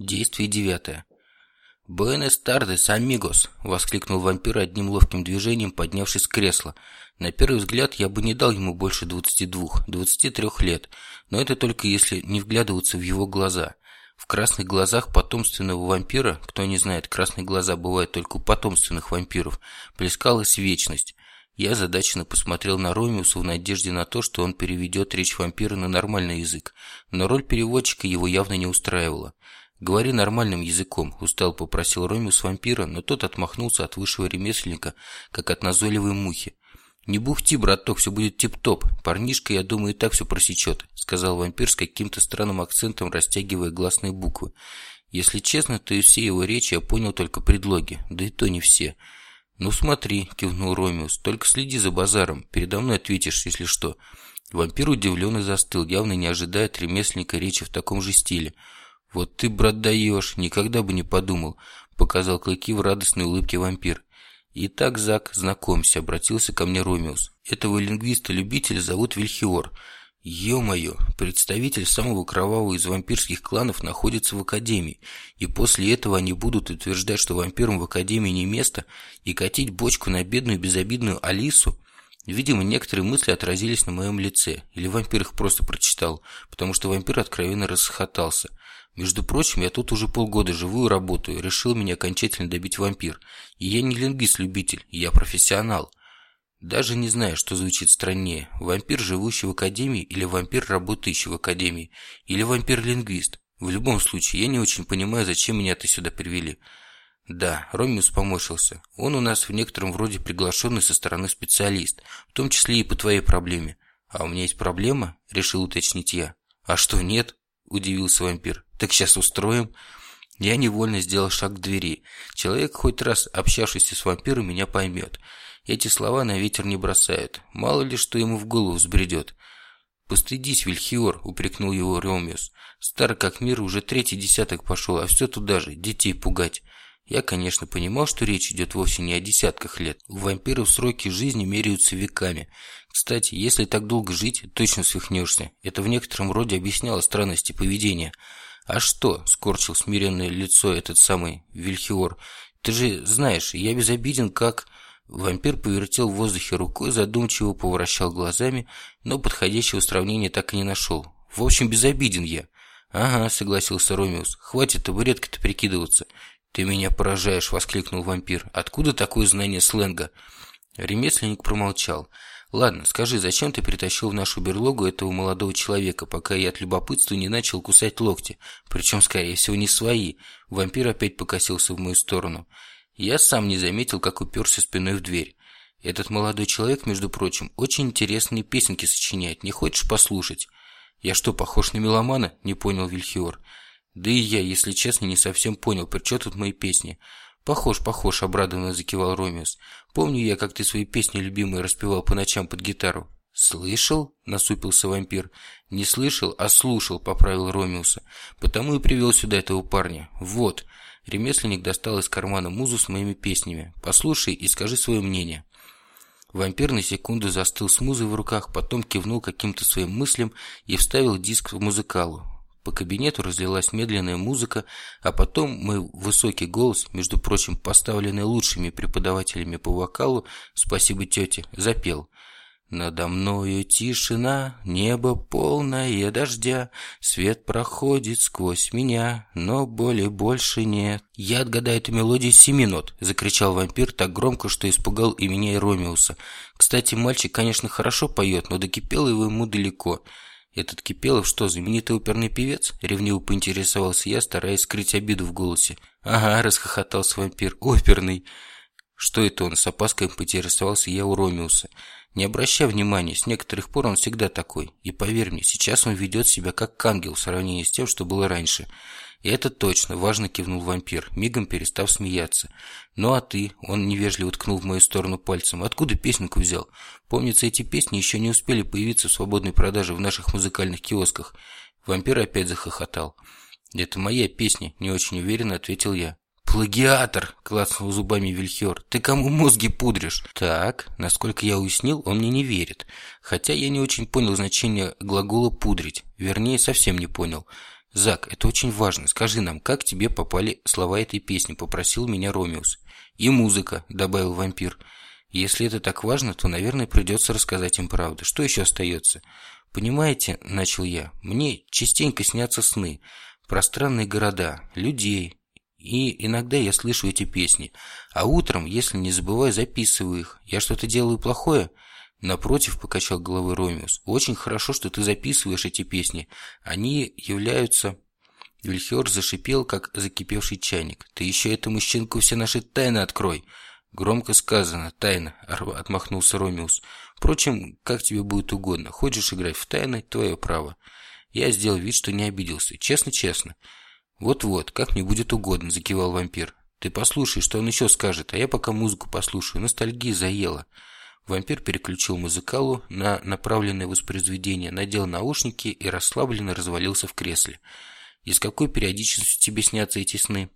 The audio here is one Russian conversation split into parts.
Действие девятое. «Буэнес тардес, амигос!» – воскликнул вампир одним ловким движением, поднявшись с кресла. На первый взгляд я бы не дал ему больше двадцати двух, двадцати трех лет, но это только если не вглядываться в его глаза. В красных глазах потомственного вампира, кто не знает, красные глаза бывают только у потомственных вампиров, плескалась вечность. Я задаченно посмотрел на Ромеуса в надежде на то, что он переведет речь вампира на нормальный язык, но роль переводчика его явно не устраивала. «Говори нормальным языком», – устал попросил Ромеус вампира, но тот отмахнулся от высшего ремесленника, как от назойливой мухи. «Не бухти, браток, все будет тип-топ. Парнишка, я думаю, и так все просечет», – сказал вампир с каким-то странным акцентом, растягивая гласные буквы. Если честно, то из всей его речи я понял только предлоги, да и то не все – «Ну смотри», – кивнул Ромеус, – «только следи за базаром, передо мной ответишь, если что». Вампир удивленно застыл, явно не ожидая от ремесленника речи в таком же стиле. «Вот ты, брат, даешь, никогда бы не подумал», – показал клыки в радостной улыбке вампир. «Итак, Зак, знакомься», – обратился ко мне Ромеус. «Этого лингвиста-любителя зовут Вильхиор. Ё-моё, представитель самого кровавого из вампирских кланов находится в Академии, и после этого они будут утверждать, что вампирам в Академии не место, и катить бочку на бедную безобидную Алису? Видимо, некоторые мысли отразились на моем лице, или вампир их просто прочитал, потому что вампир откровенно расхохотался. Между прочим, я тут уже полгода живу и работаю, решил меня окончательно добить вампир. И я не лингвист-любитель, я профессионал. Даже не знаю, что звучит страннее. Вампир, живущий в академии, или вампир, работающий в академии, или вампир-лингвист. В любом случае, я не очень понимаю, зачем меня ты сюда привели. Да, Ромеус поморщился. Он у нас в некотором вроде приглашенный со стороны специалист, в том числе и по твоей проблеме. А у меня есть проблема, решил уточнить я. А что, нет? Удивился вампир. Так сейчас устроим. Я невольно сделал шаг к двери. Человек, хоть раз общавшийся с вампиром, меня поймет. Эти слова на ветер не бросают. Мало ли, что ему в голову взбредет. «Постыдись, Вильхиор», — упрекнул его Ромеус. «Стар как мир, уже третий десяток пошел, а все туда же, детей пугать». Я, конечно, понимал, что речь идет вовсе не о десятках лет. У вампиров сроки жизни меряются веками. Кстати, если так долго жить, точно свихнешься. Это в некотором роде объясняло странности поведения. «А что?» – скорчил смиренное лицо этот самый Вильхиор. «Ты же знаешь, я безобиден, как...» Вампир повертел в воздухе рукой, задумчиво поворачивал глазами, но подходящего сравнения так и не нашел. «В общем, безобиден я». «Ага», — согласился Ромеус. «Хватит табуреткой-то прикидываться». «Ты меня поражаешь», — воскликнул вампир. «Откуда такое знание сленга?» Ремесленник промолчал. «Ладно, скажи, зачем ты притащил в нашу берлогу этого молодого человека, пока я от любопытства не начал кусать локти? Причем, скорее всего, не свои». Вампир опять покосился в мою сторону. Я сам не заметил, как уперся спиной в дверь. Этот молодой человек, между прочим, очень интересные песенки сочиняет. Не хочешь послушать? Я что, похож на меломана? Не понял Вильхиор. Да и я, если честно, не совсем понял, при чем тут мои песни. Похож, похож, обрадованно закивал Ромеус. Помню я, как ты свои песни любимые распевал по ночам под гитару. «Слышал?» – насупился вампир. «Не слышал, а слушал», – поправил Ромеуса. «Потому и привел сюда этого парня. Вот». Ремесленник достал из кармана музу с моими песнями. «Послушай и скажи свое мнение». Вампир на секунду застыл с музой в руках, потом кивнул каким-то своим мыслям и вставил диск в музыкалу. По кабинету разлилась медленная музыка, а потом мой высокий голос, между прочим, поставленный лучшими преподавателями по вокалу, спасибо тете, запел – надо мною тишина, небо полное дождя, Свет проходит сквозь меня, но боли больше нет. «Я отгадаю эту мелодию с семи нот!» – закричал вампир так громко, что испугал и меня, и Ромеуса. Кстати, мальчик, конечно, хорошо поет, но до Кипелова ему далеко. «Этот Кипелов что, знаменитый оперный певец?» – ревниво поинтересовался я, стараясь скрыть обиду в голосе. «Ага», – расхохотался вампир, – «оперный». Что это он? С опаской поинтересовался я у Ромеуса. Не обращай внимания, с некоторых пор он всегда такой. И поверь мне, сейчас он ведет себя как ангел в сравнении с тем, что было раньше. И это точно, важно кивнул вампир, мигом перестав смеяться. Ну а ты, он невежливо ткнул в мою сторону пальцем, откуда песенку взял? Помнится, эти песни еще не успели появиться в свободной продаже в наших музыкальных киосках. Вампир опять захохотал. «Это моя песня», – не очень уверенно ответил я. «Плагиатор!» – клацнул зубами Вильхер. «Ты кому мозги пудришь?» Так, насколько я уяснил, он мне не верит. Хотя я не очень понял значение глагола «пудрить». Вернее, совсем не понял. «Зак, это очень важно. Скажи нам, как тебе попали слова этой песни?» – попросил меня Ромеус. «И музыка», – добавил вампир. «Если это так важно, то, наверное, придется рассказать им правду. Что еще остается?» «Понимаете», – начал я, – «мне частенько снятся сны. Про странные города, людей. И иногда я слышу эти песни. А утром, если не забываю, записываю их. Я что-то делаю плохое?» Напротив, покачал головой Ромеус. Очень хорошо, что ты записываешь эти песни. Они являются... Вильхиор зашипел, как закипевший чайник. «Ты еще этому щенку все наши тайны открой!» «Громко сказано, тайна», — отмахнулся Ромеус. «Впрочем, как тебе будет угодно. Хочешь играть в тайны — твое право». Я сделал вид, что не обиделся. Честно-честно. «Вот-вот, как мне будет угодно», — закивал вампир. «Ты послушай, что он еще скажет, а я пока музыку послушаю. Ностальгия заела». Вампир переключил музыкалу на направленное воспроизведение, надел наушники и расслабленно развалился в кресле. «И с какой периодичностью тебе снятся эти сны?»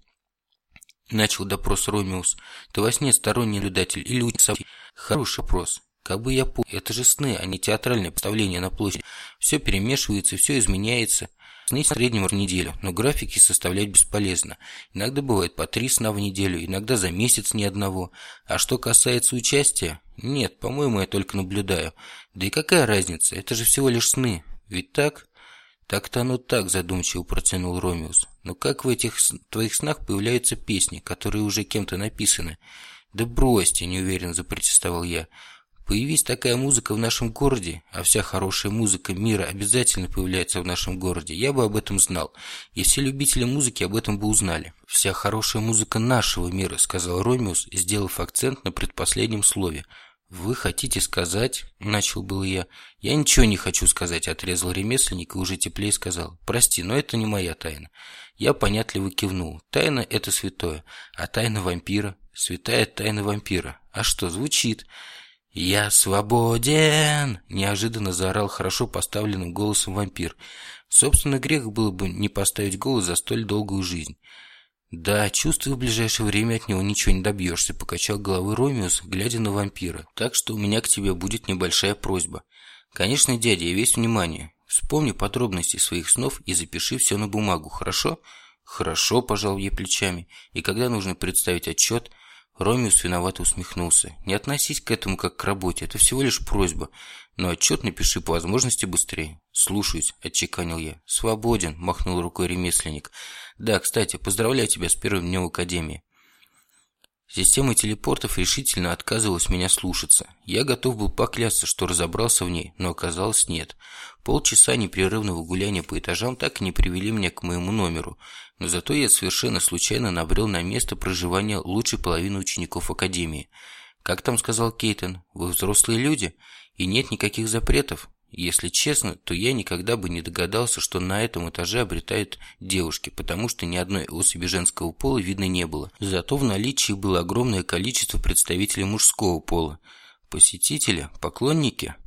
Начал допрос Ромеус. «Ты во сне сторонний наблюдатель или учитель?» «Хороший вопрос. Как бы я понял, это же сны, а не театральное представление на площади. Все перемешивается, все изменяется. Сны в среднем в неделю, но графики составлять бесполезно. Иногда бывает по три сна в неделю, иногда за месяц ни одного. А что касается участия, нет, по-моему, я только наблюдаю. Да и какая разница, это же всего лишь сны. Ведь так? Так-то оно так, задумчиво протянул Ромеус. Но как в этих твоих снах появляются песни, которые уже кем-то написаны? Да бросьте, неуверенно запротестовал я. Появись такая музыка в нашем городе, а вся хорошая музыка мира обязательно появляется в нашем городе, я бы об этом знал, и все любители музыки об этом бы узнали. «Вся хорошая музыка нашего мира», — сказал Ромеус, сделав акцент на предпоследнем слове. «Вы хотите сказать...» — начал был я. «Я ничего не хочу сказать», — отрезал ремесленник и уже теплее сказал. «Прости, но это не моя тайна». Я понятливо кивнул. Тайна — это святое, а тайна вампира — святая тайна вампира. А что, звучит... «Я свободен!» – неожиданно заорал хорошо поставленным голосом вампир. Собственно, грех было бы не поставить голос за столь долгую жизнь. «Да, чувствую, в ближайшее время от него ничего не добьешься», – покачал головой Ромеус, глядя на вампира. «Так что у меня к тебе будет небольшая просьба. Конечно, дядя, я весь внимание. Вспомни подробности своих снов и запиши все на бумагу, хорошо?» «Хорошо», – пожал я плечами. «И когда нужно представить отчет?» Ромеус виновато усмехнулся. «Не относись к этому как к работе, это всего лишь просьба. Но отчет напиши по возможности быстрее». «Слушаюсь», – отчеканил я. «Свободен», – махнул рукой ремесленник. «Да, кстати, поздравляю тебя с первым днем Академии. Система телепортов решительно отказывалась меня слушаться. Я готов был поклясться, что разобрался в ней, но оказалось нет. Полчаса непрерывного гуляния по этажам так и не привели меня к моему номеру, но зато я совершенно случайно набрел на место проживания лучшей половины учеников Академии. Как там сказал Кейтон, вы взрослые люди, и нет никаких запретов. Если честно, то я никогда бы не догадался, что на этом этаже обретают девушки, потому что ни одной особи женского пола видно не было. Зато в наличии было огромное количество представителей мужского пола. Посетители, поклонники –